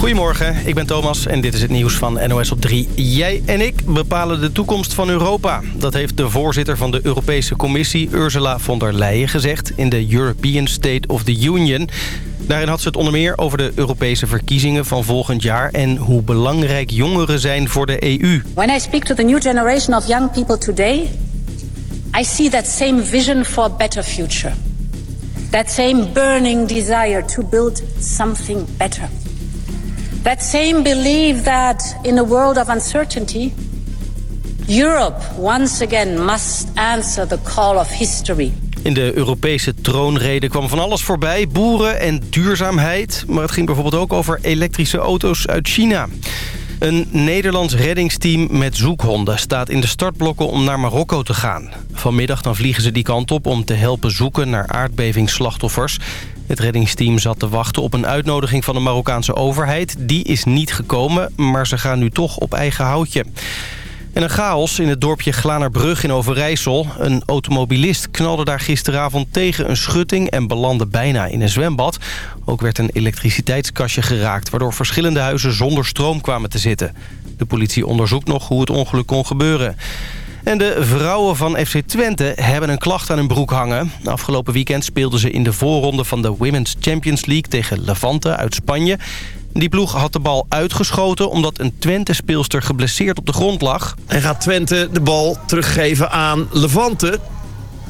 Goedemorgen, ik ben Thomas en dit is het nieuws van NOS op 3. Jij en ik bepalen de toekomst van Europa. Dat heeft de voorzitter van de Europese Commissie, Ursula von der Leyen, gezegd... in de European State of the Union. Daarin had ze het onder meer over de Europese verkiezingen van volgend jaar... en hoe belangrijk jongeren zijn voor de EU. When I speak to the new generation of young people today... I see that same vision for a better future. That same burning desire to build something better. That same belief that in a world of uncertainty, Europe once again must answer the call of history. In de Europese troonrede kwam van alles voorbij. Boeren en duurzaamheid. Maar het ging bijvoorbeeld ook over elektrische auto's uit China. Een Nederlands reddingsteam met zoekhonden staat in de startblokken om naar Marokko te gaan. Vanmiddag dan vliegen ze die kant op om te helpen zoeken naar aardbevingsslachtoffers. Het reddingsteam zat te wachten op een uitnodiging van de Marokkaanse overheid. Die is niet gekomen, maar ze gaan nu toch op eigen houtje. En een chaos in het dorpje Glanerbrug in Overijssel. Een automobilist knalde daar gisteravond tegen een schutting... en belandde bijna in een zwembad. Ook werd een elektriciteitskastje geraakt... waardoor verschillende huizen zonder stroom kwamen te zitten. De politie onderzoekt nog hoe het ongeluk kon gebeuren. En de vrouwen van FC Twente hebben een klacht aan hun broek hangen. Afgelopen weekend speelden ze in de voorronde van de Women's Champions League... tegen Levante uit Spanje... Die ploeg had de bal uitgeschoten omdat een Twente-speelster geblesseerd op de grond lag. En gaat Twente de bal teruggeven aan Levante.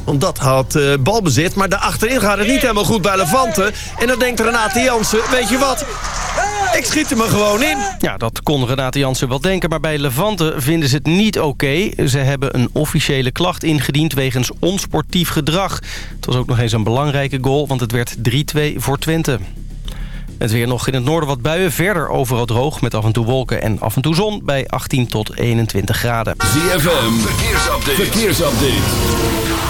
Want dat had uh, balbezit. Maar daarachterin gaat het niet helemaal goed bij Levante. En dan denkt Renate Jansen, weet je wat? Ik schiet hem er gewoon in. Ja, dat kon Renate Jansen wel denken. Maar bij Levante vinden ze het niet oké. Ze hebben een officiële klacht ingediend wegens onsportief gedrag. Het was ook nog eens een belangrijke goal, want het werd 3-2 voor Twente. Het weer nog in het noorden wat buien. Verder overal droog met af en toe wolken en af en toe zon bij 18 tot 21 graden. ZFM, verkeersupdate. verkeersupdate.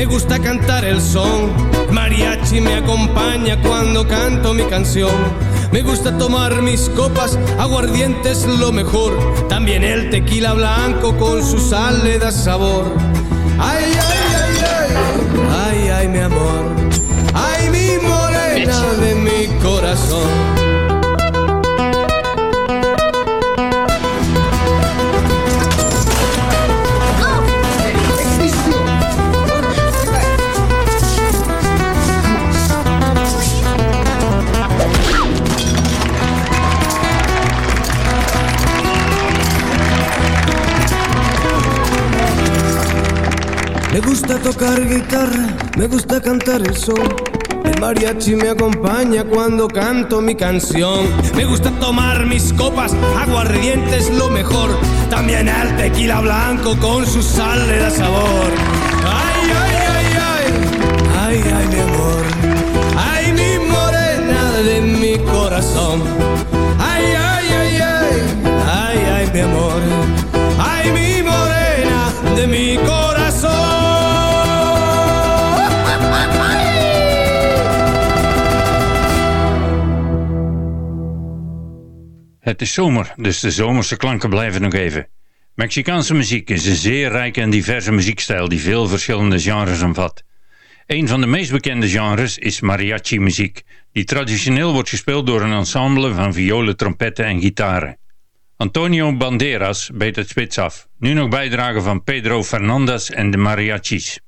me gusta cantar el son. Mariachi me acompaña cuando canto mi canción me gusta tomar mis copas, aguardiente es lo mejor. También el tequila blanco con su sal le da sabor. Ay, ay, ay, ay, ay, ay, mi amor. Ay, mi morena de mi corazón. Gusta tocar guitarra, me gusta cantar el son. El mariachi me acompaña cuando canto mi canción. Me gusta tomar mis copas, aguardiente es lo mejor. También el tequila blanco con su sal le da sabor. Het is zomer, dus de zomerse klanken blijven nog even. Mexicaanse muziek is een zeer rijke en diverse muziekstijl die veel verschillende genres omvat. Een van de meest bekende genres is mariachi-muziek, die traditioneel wordt gespeeld door een ensemble van violen, trompetten en gitaren. Antonio Banderas beet het spits af. Nu nog bijdragen van Pedro Fernandez en de mariachis.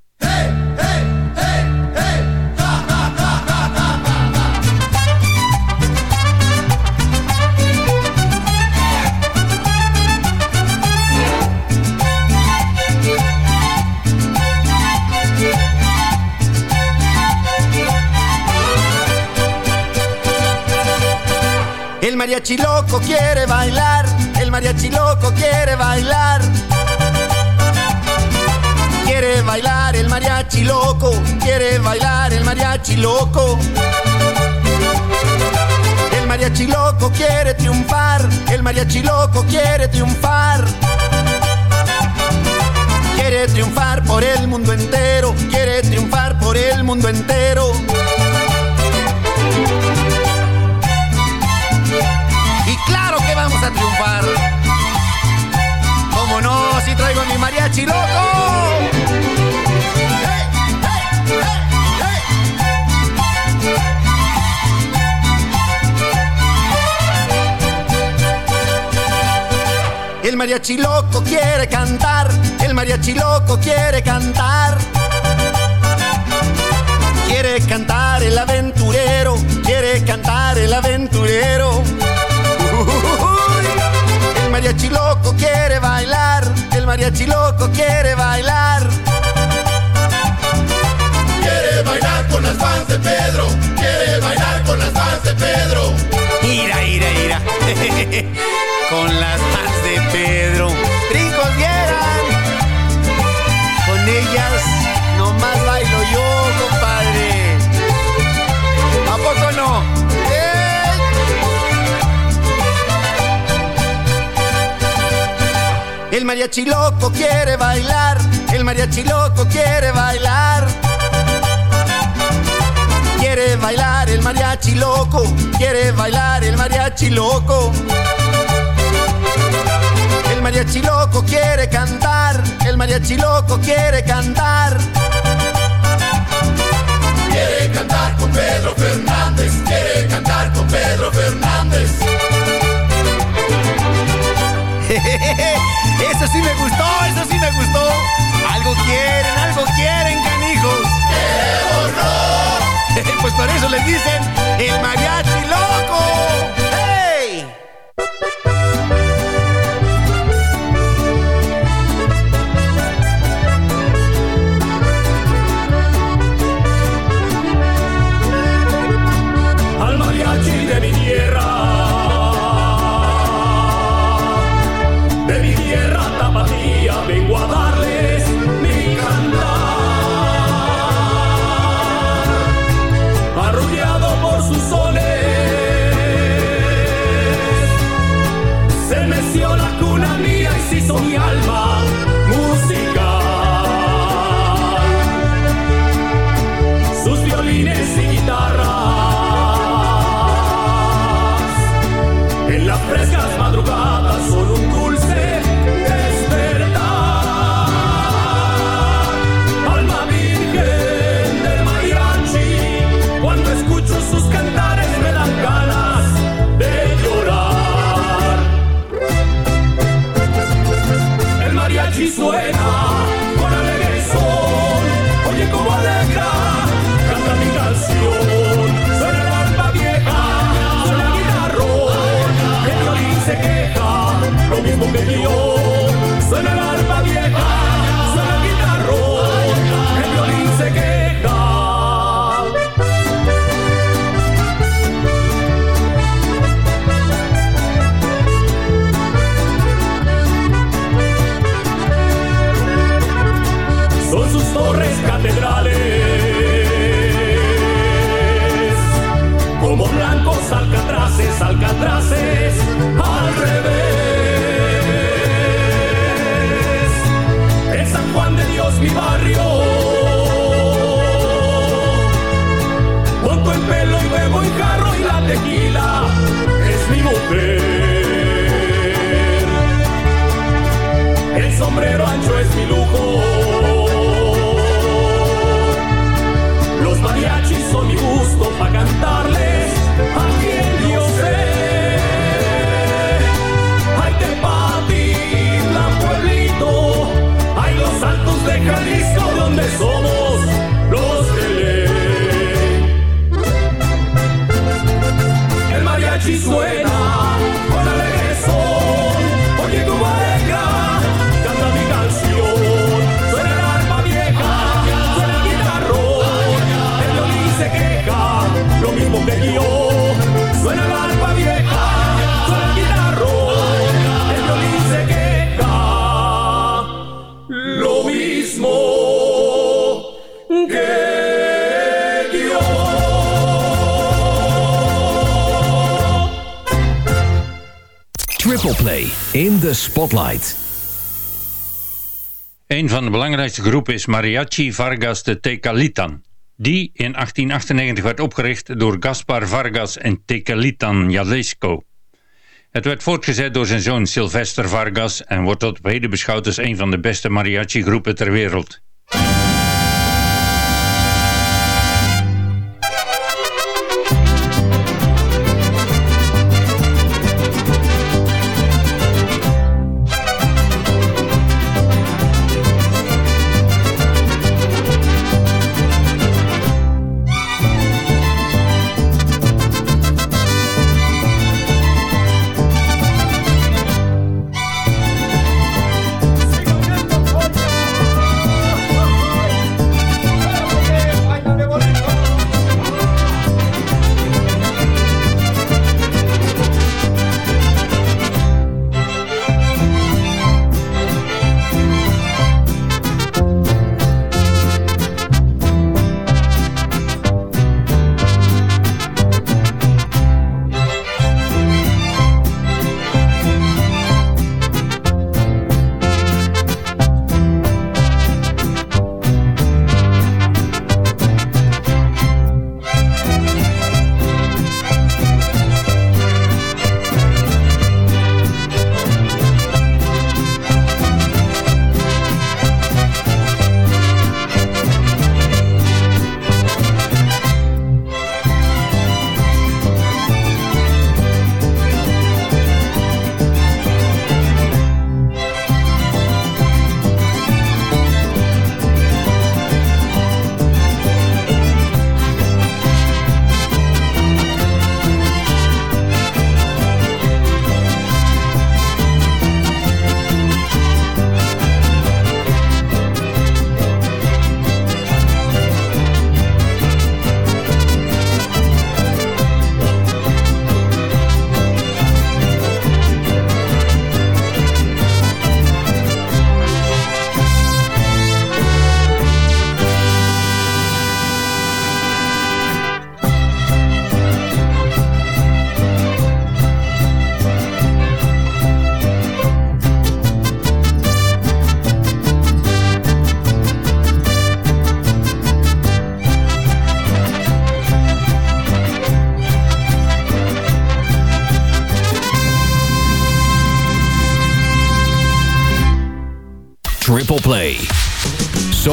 Mariachi loco quiere bailar, el mariachi loco quiere bailar. Quiere bailar el mariachi loco, quiere bailar el mariachi loco. El mariachi loco quiere triunfar, el mariachi loco quiere triunfar. Quiere triunfar por el mundo entero, quiere triunfar por el mundo entero. A triunfar. ¿Cómo no? Si traigo mi mariachi loco. El mariachi loco quiere cantar, el mariachi loco quiere cantar. Quiere cantar el aventurero, quiere cantar el aventurero. El mariachi loco quiere bailar, el mariachi loco quiere bailar. Quiere bailar con las fans de Pedro, quiere bailar con las fans de Pedro. Ira, ira, ira. con las fans de Pedro. Brincos vieran. Con ellas nomás bailo yo, El mariachi loco quiere bailar, el mariachi loco quiere bailar. Quiere bailar el mariachi loco, quiere bailar el mariachi loco. El mariachi loco quiere cantar, el mariachi loco quiere cantar. Quiere cantar con Pedro Fernández, quiere cantar con Pedro Fernández. Eso sí me gustó, eso sí me gustó. Algo quieren, algo quieren, canijos. pues por eso les dicen el mariachi loco. Spotlight. Een van de belangrijkste groepen is Mariachi Vargas de Tecalitan. Die in 1898 werd opgericht door Gaspar Vargas en Tecalitan Jalisco. Het werd voortgezet door zijn zoon Sylvester Vargas en wordt tot op heden beschouwd als een van de beste mariachi groepen ter wereld.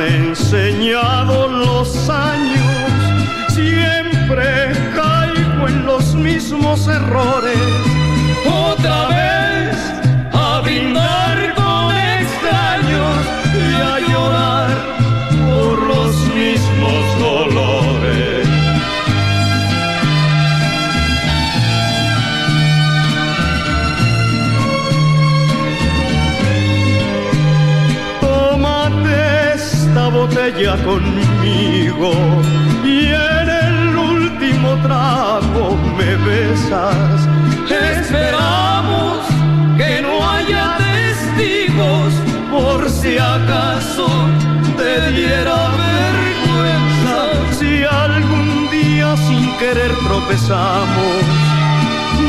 Enseñado los años, siempre caigo en los mismos errores. Otra vez conmigo y en el último trago me besas. Esperamos que no haya testigos por si acaso te diera vergüenza. Si algún día sin querer tropezamos,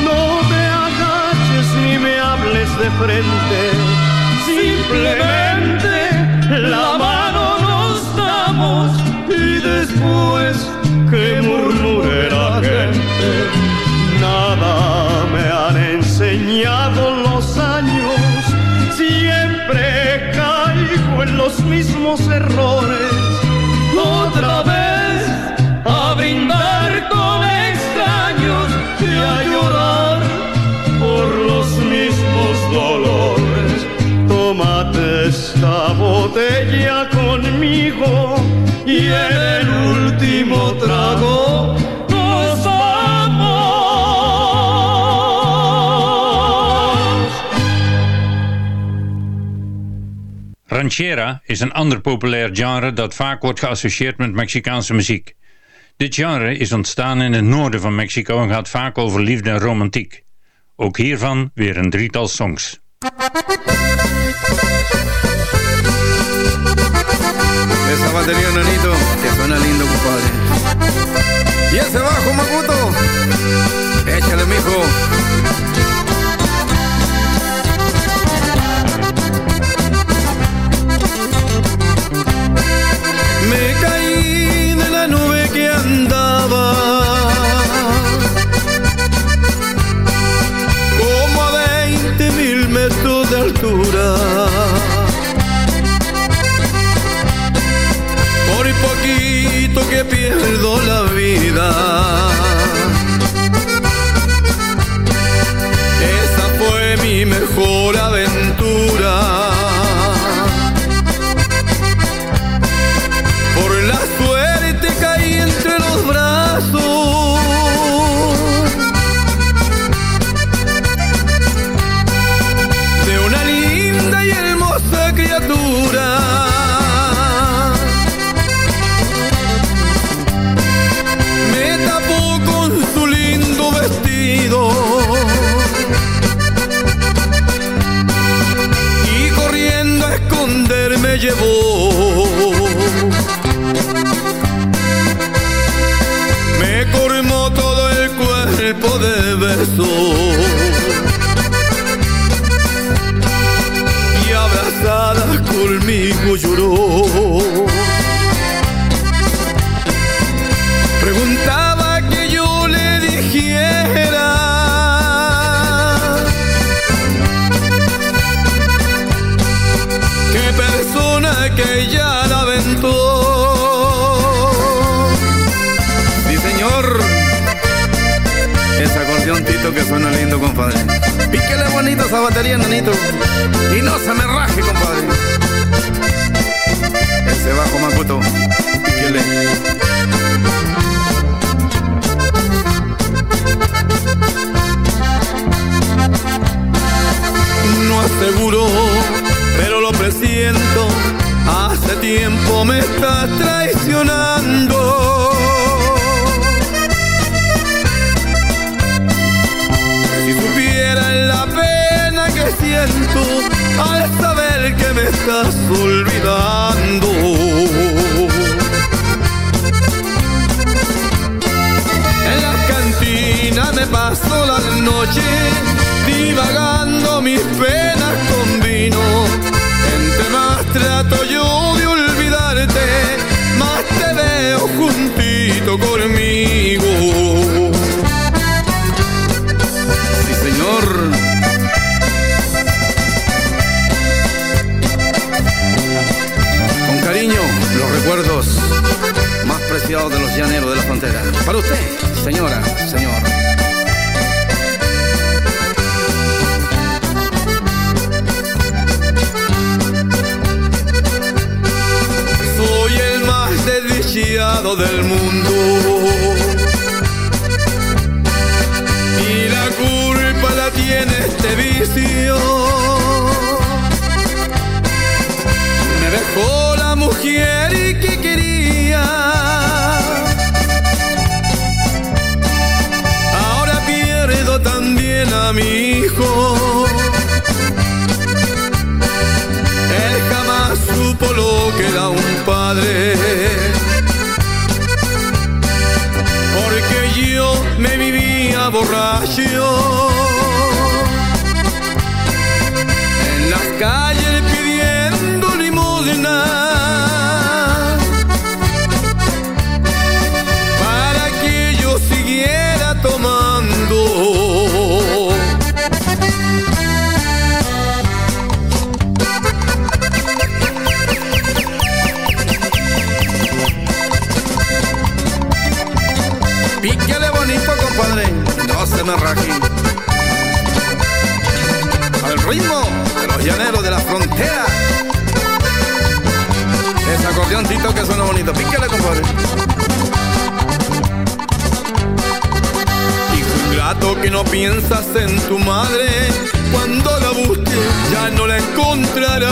no te agaches ni me hables de frente. Simplemente mismos errores. Otra vez a brindar con extraños y a llorar por los mismos dolores. Tómate esta botella conmigo y en el último trago Ranchera is een ander populair genre dat vaak wordt geassocieerd met Mexicaanse muziek. Dit genre is ontstaan in het noorden van Mexico en gaat vaak over liefde en romantiek. Ook hiervan weer een drietal songs. Esa batería, nanito, que suena lindo, compadre. Y ese bajo, Macuto. Échale, mijo. Vida. Suena lindo, compadre. Píquele bonito esa batería, nanito. Y no se me raje, compadre. Ese bajo, Macuto. Píquele. No aseguro, pero lo presiento. Hace tiempo me estás traicionando. Al saber que me estás olvidando. En la cantina me paso la noche divagando mis penas con vino. Entre más trato yo de olvidarte, más te veo juntito conmigo. Sí, señor. Recuerdos más preciados de los llaneros de la frontera. Para usted, señora, señor. Soy el más desdichado del mundo. Y la culpa la tiene este vicio. Me dejó mujer que quería. Ahora pierdo también a mi hijo. Él jamás supo lo que era un padre. Porque yo me vivía borracho. En las calles Raje. Al ritmo de los llaneros de la frontera. Ese acordeoncito que suena bonito. Píquele, compadre. Hijo ingrato que no piensas en tu madre. Cuando la busques ya no la encontrarás.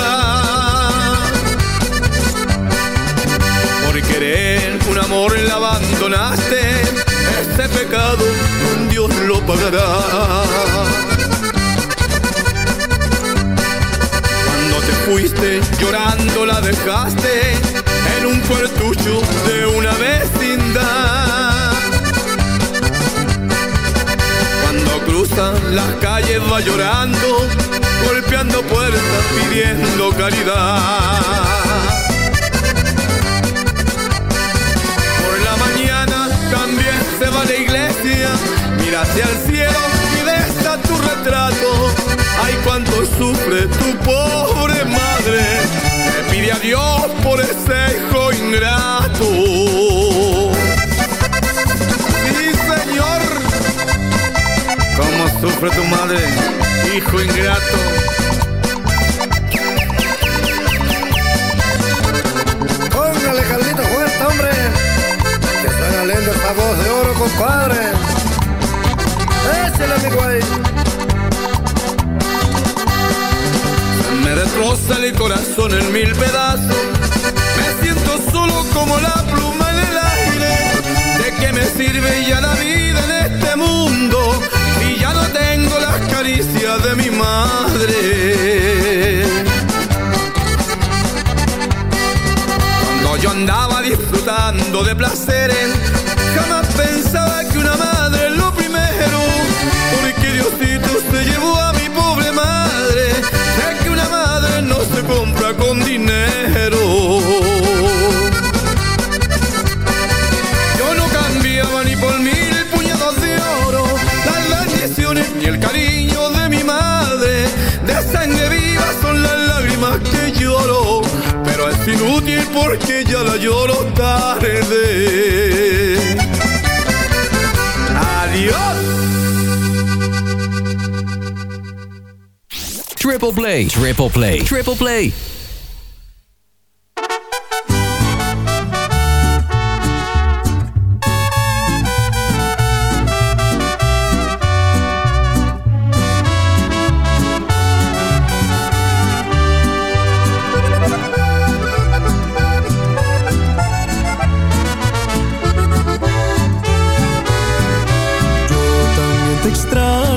Por querer un amor la abandonaste. Este pecado Dios lo pagará. Cuando te fuiste llorando la dejaste en un cuartucho de una vecindad. Cuando cruzan las calles va llorando, golpeando puertas pidiendo caridad. Se va la iglesia, mira hacia el cielo y besa tu retrato. Ay, cuánto sufre tu pobre madre, te pide a Dios por ese hijo ingrato. Sí, Señor, cómo sufre tu madre, hijo ingrato. Lindo esta voz de oro, compadre. Échale, amigo ahí. Me destroza el corazón en mil pedazos. Me siento solo como la pluma en el aire. ¿De qué me sirve ya la vida en este mundo? Y ya no tengo las caricias de mi madre. Yo andaba disfrutando de placeres, jamás pensaba que una madre lo primero. Porque Diosito se llevó a mi pobre madre. Sé que una madre no se compra con dinero. Yo no cambiaba ni por mil puñados de oro las bendiciones ni el cariño de mi madre. De sangre viva son las lágrimas que lloro, inútil porque ya la lloro tarde. Adiós. Triple play, triple play, triple play.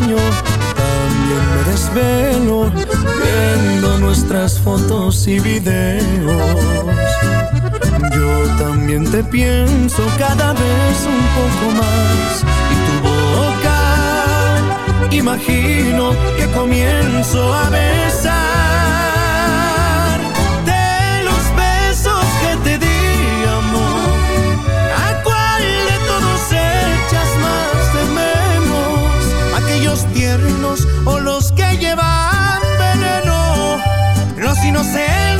también me desvelo viendo nuestras fotos y videos. Yo también te pienso cada vez un poco más y tu boca imagino que comienzo a besar. say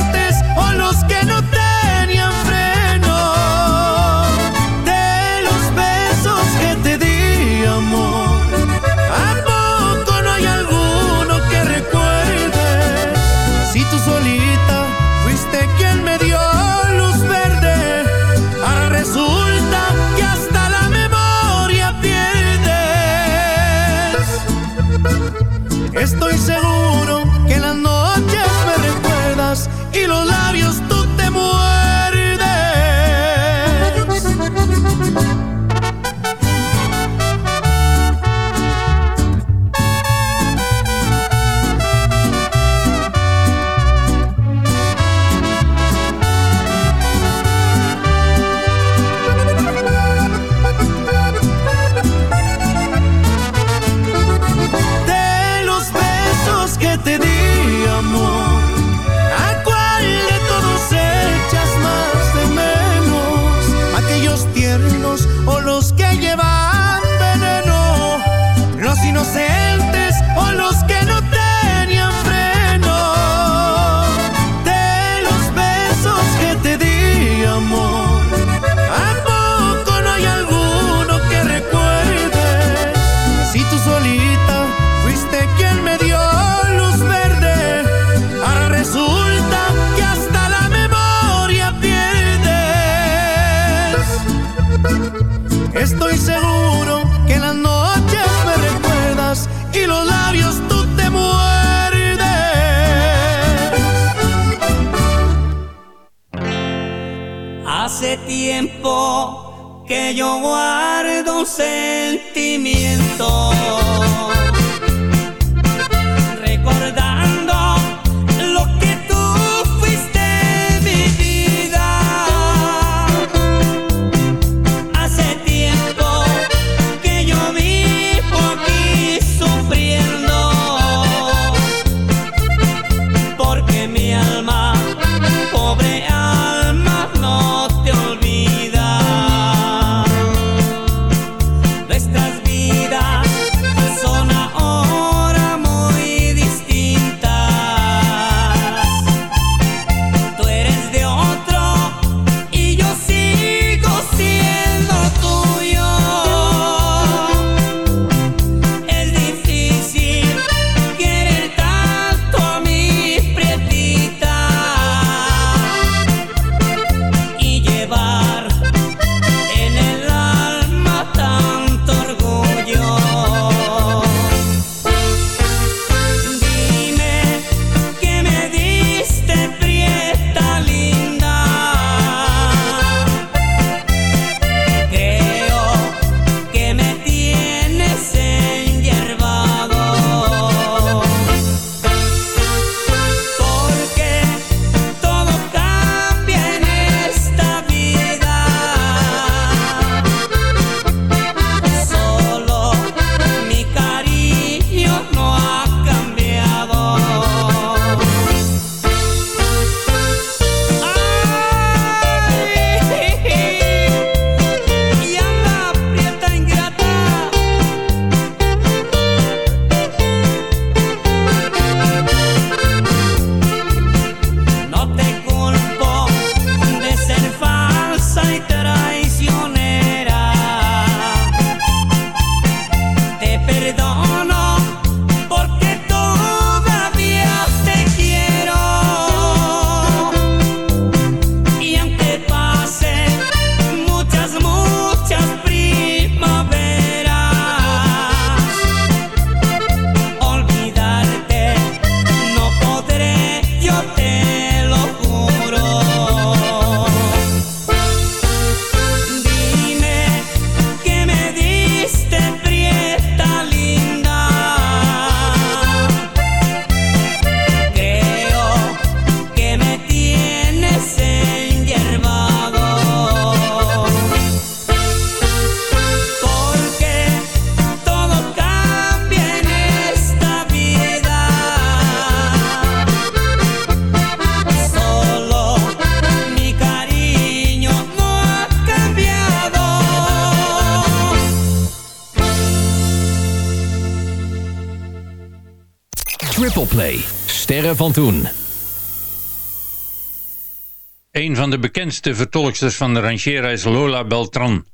bekendste vertolksters van de ranchera is Lola Beltran.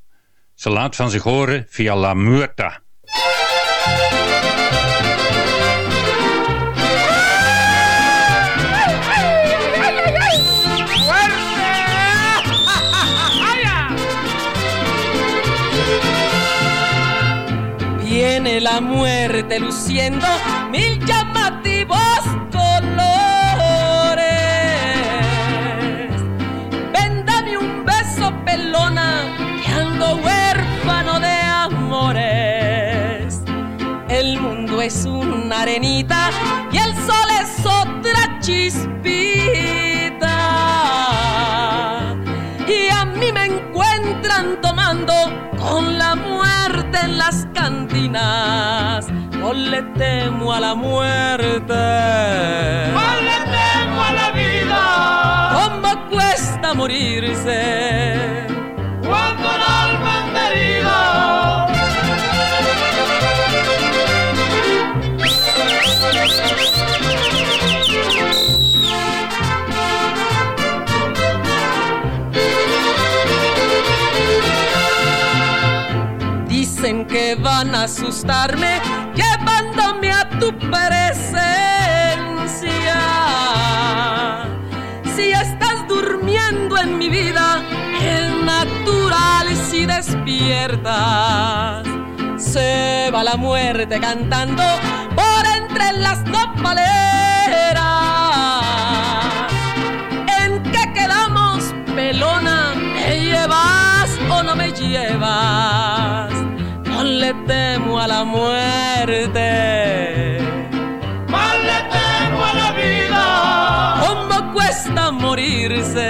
Ze laat van zich horen via La Muerta. Viene la muerte luciendo mil llamativos es una arenita y el sol es otra chispita. Y a mí me encuentran tomando con la muerte en las cantinas. No le temo a la muerte. No le temo a la vida. ¿Cómo cuesta morirse? Van a asustarme llevándome a tu presencia. Si estás durmiendo en mi vida, es natural si despiertas. Se va la muerte cantando por entre las nopaleras. ¿En qué quedamos, pelona? ¿Me llevas o no me llevas? Le temo a la muerte. Más le temo a la vida. ¿Cómo cuesta morirse?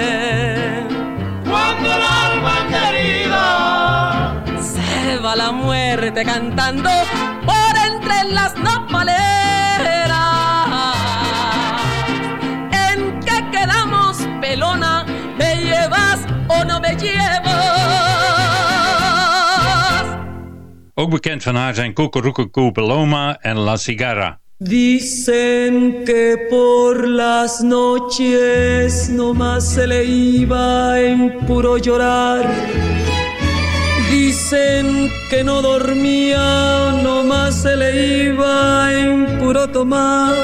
Cuando el alma anda herida. Se va la muerte cantando Ook bekend van haar zijn Cucurucucu Paloma en La Cigarra. Dicen que por las noches nomás se le iba en puro llorar. Dicen que no dormía, nomás se le iba en puro tomar.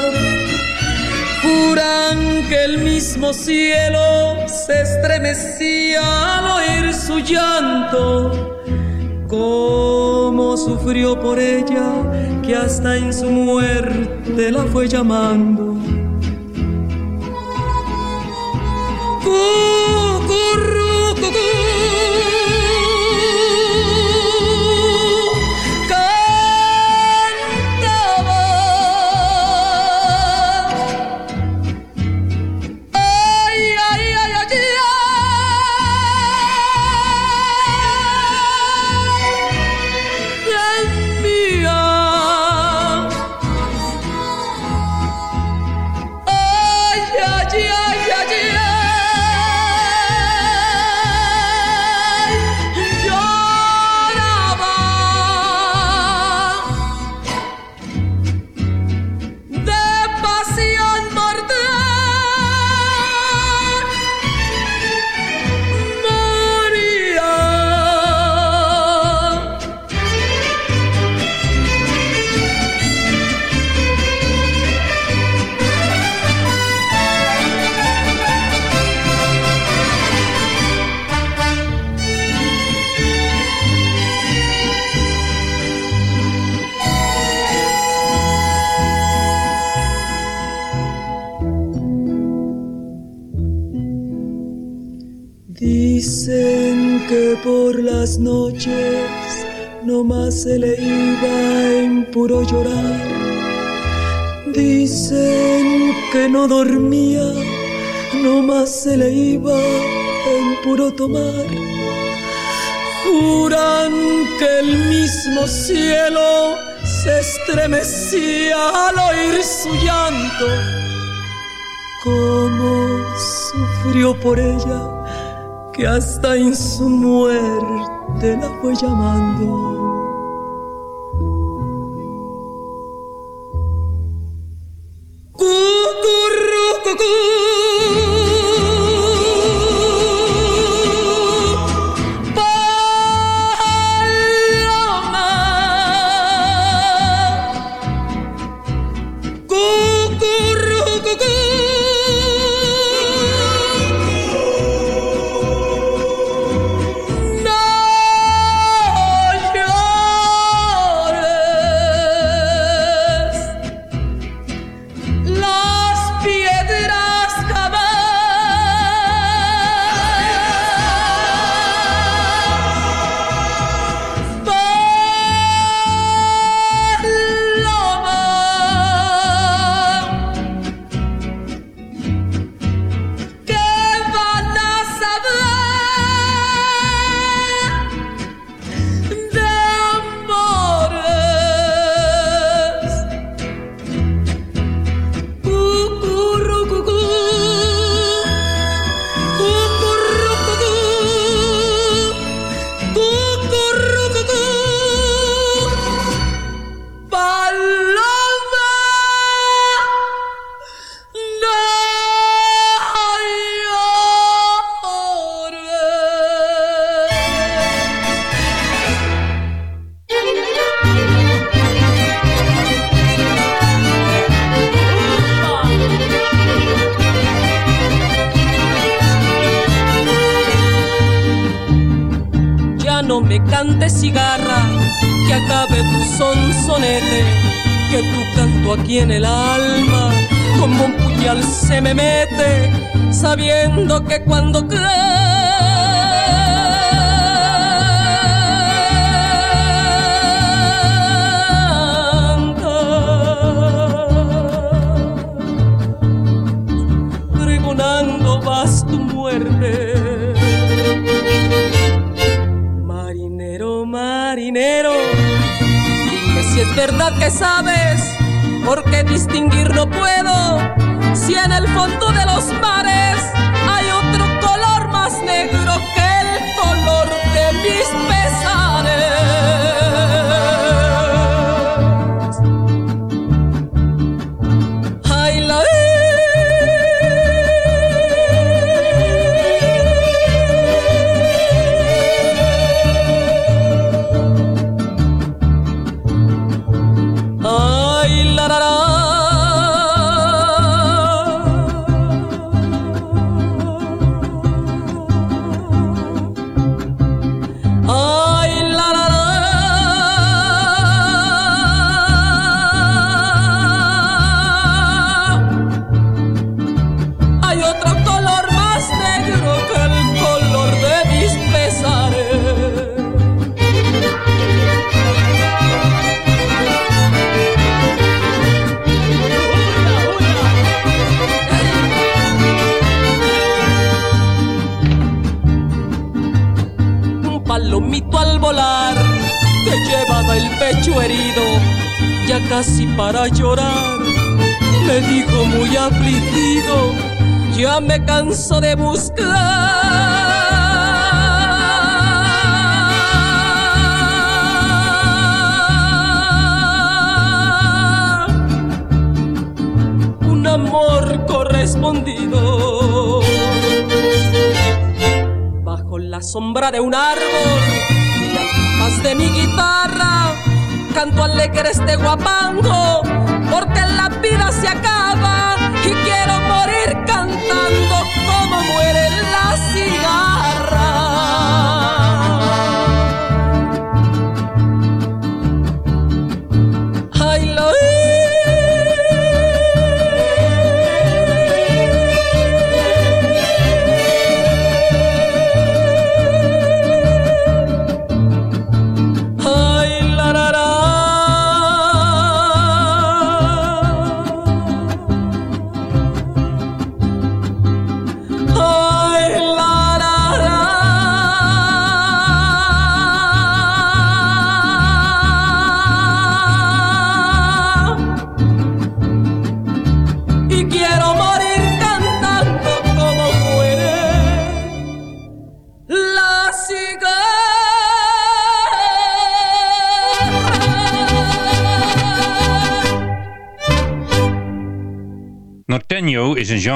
Juran que el mismo cielo se estremecía al oír su llanto. Cómo sufrió por ella, que hasta en su muerte la fue llamando. Se le iba en puro llorar. Dicen que no dormía, nomás se le iba en puro tomar. Juran que el mismo cielo se estremecía al oír su llanto. Cómo sufrió por ella que hasta en su muerte la fue llamando. en el alma.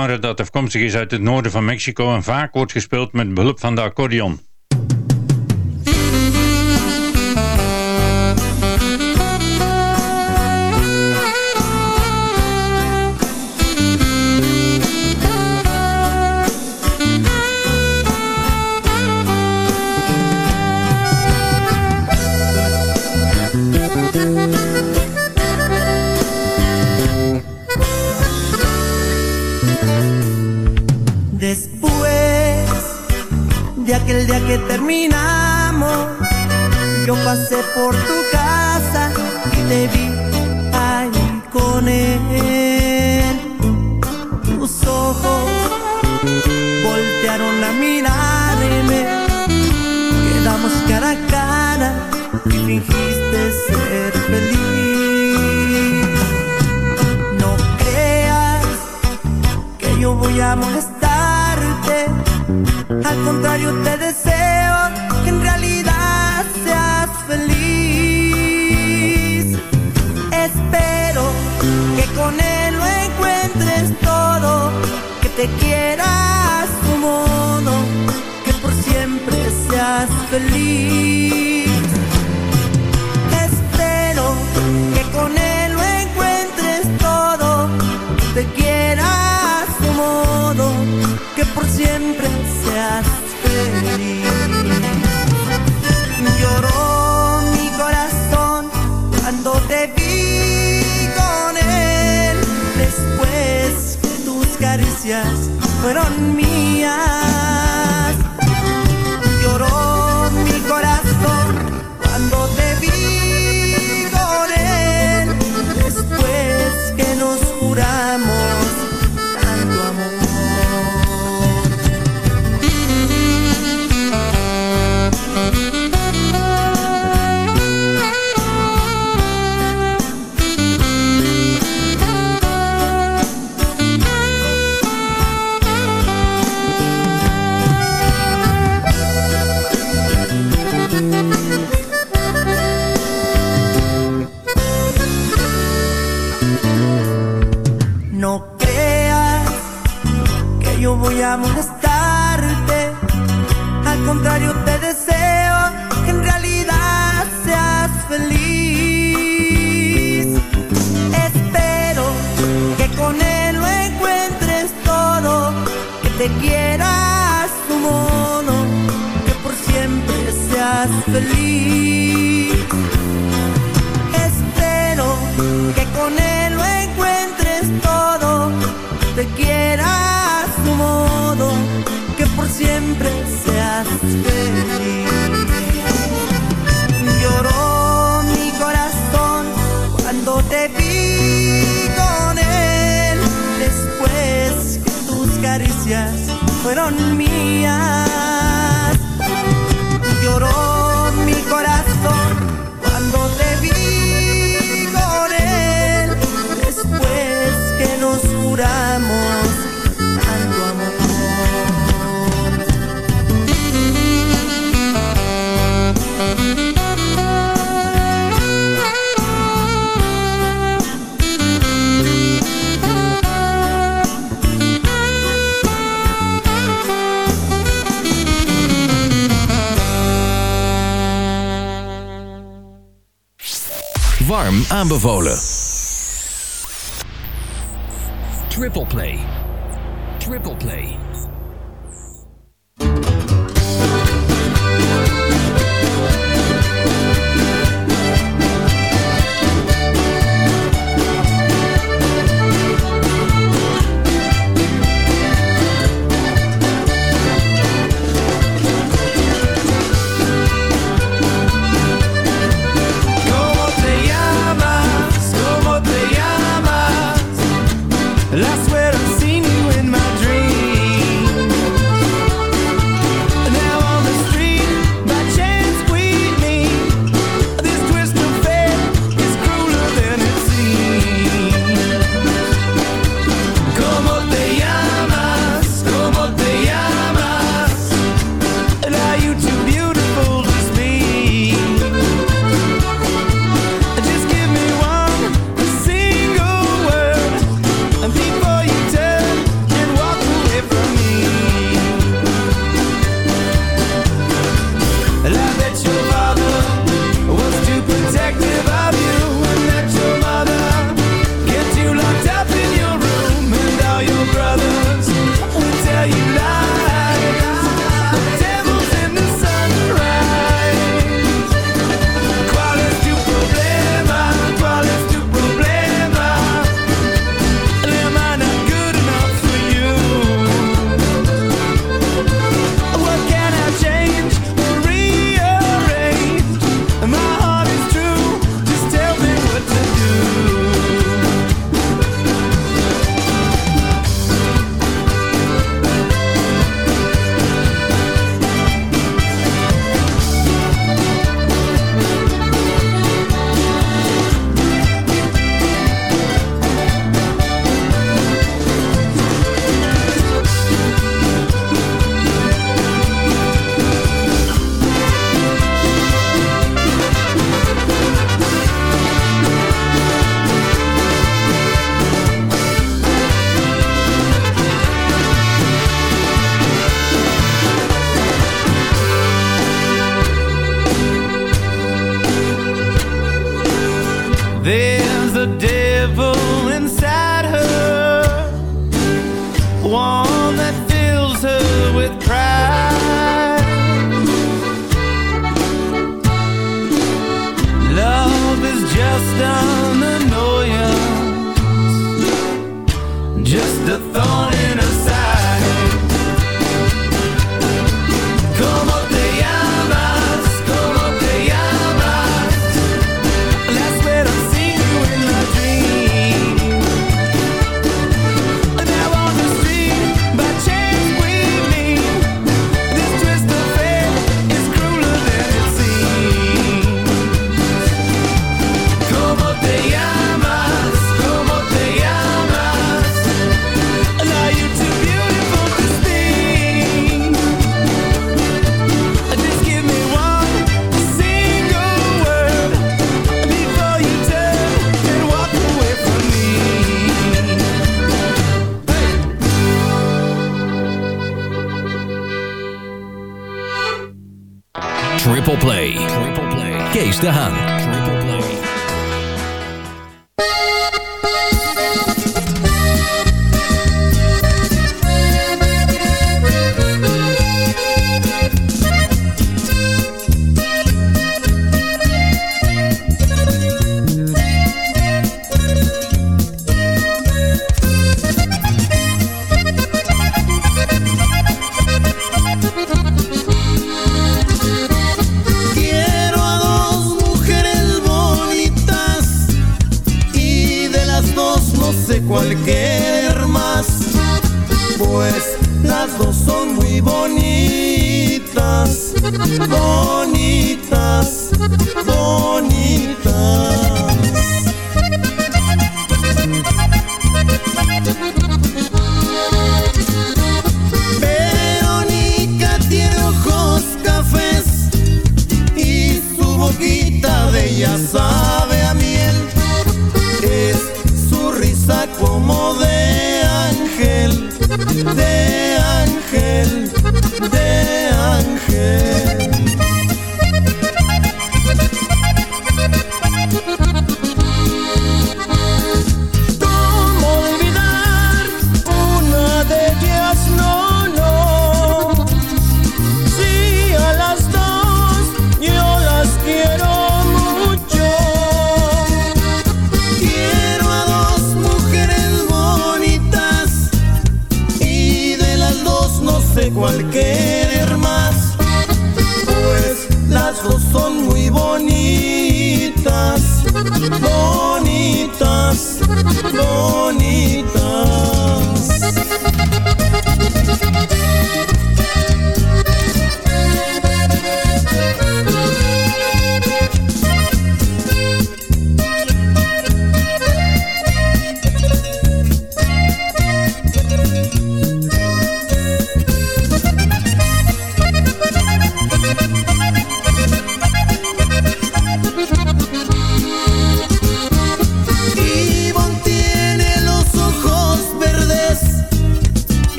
genre dat afkomstig is uit het noorden van Mexico en vaak wordt gespeeld met behulp van de accordeon. seas feliz. Espero que con él lo encuentres todo, te quiera a su modo, que por siempre seas feliz. Lloró mi corazón cuando te vi con él, después que tus caricias fueron mías fueron mías. Aanbevolen. Triple Play.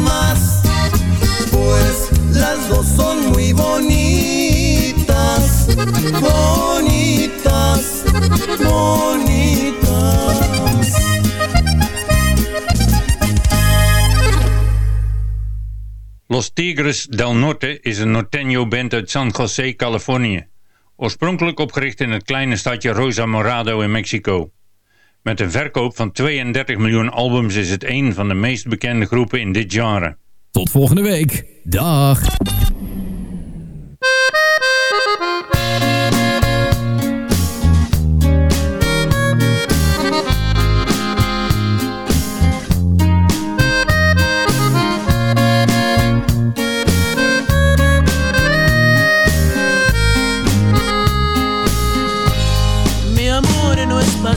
Más, pues las dos son muy bonitas, bonitas, bonitas. Los Tigres del Norte is een norteño-band uit San Jose, Californië. Oorspronkelijk opgericht in het kleine stadje Rosa Morado in Mexico. Met een verkoop van 32 miljoen albums is het een van de meest bekende groepen in dit genre. Tot volgende week. Dag.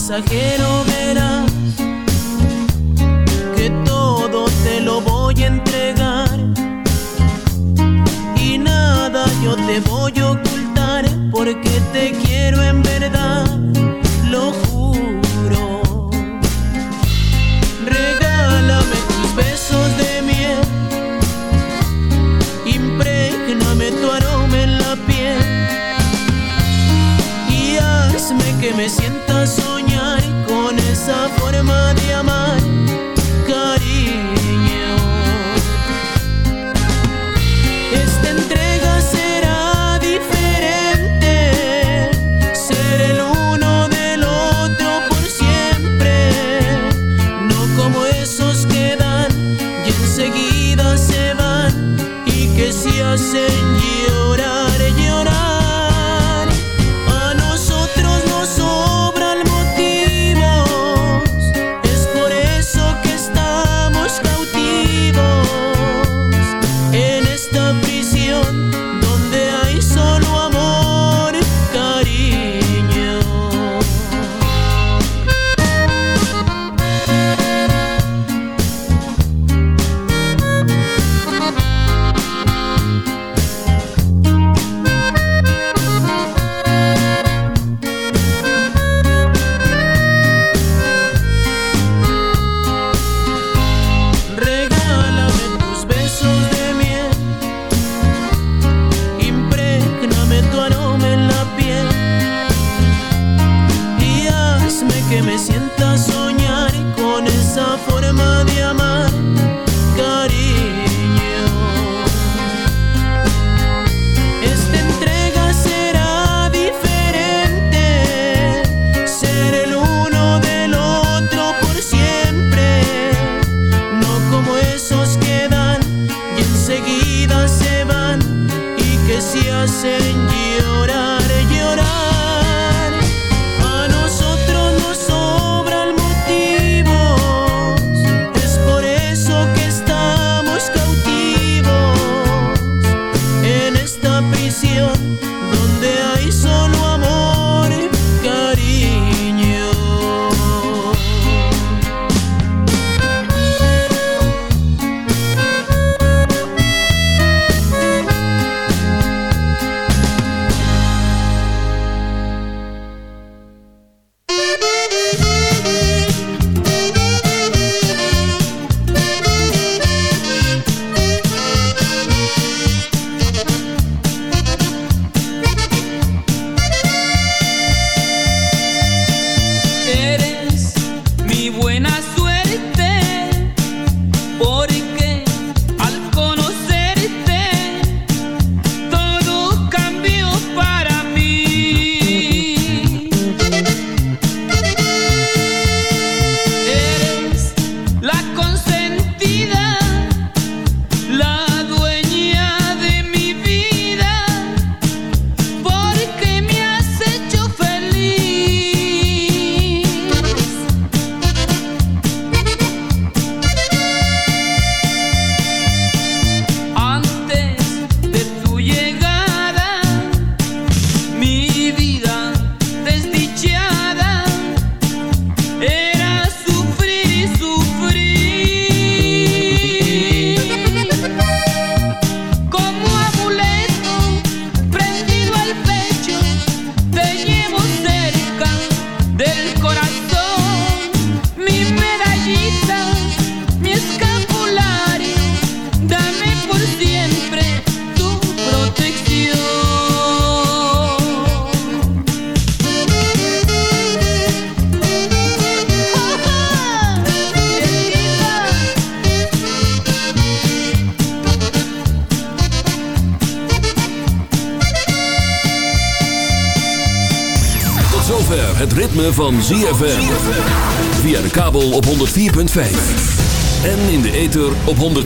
Pasajero, verás que todo te lo voy a entregar y nada yo te voy a ocultar porque te quiero en verdad, lo juro. Regálame tus besos de miel, imprégname tu aroma en la piel y hazme que me sienta esa forma de amar,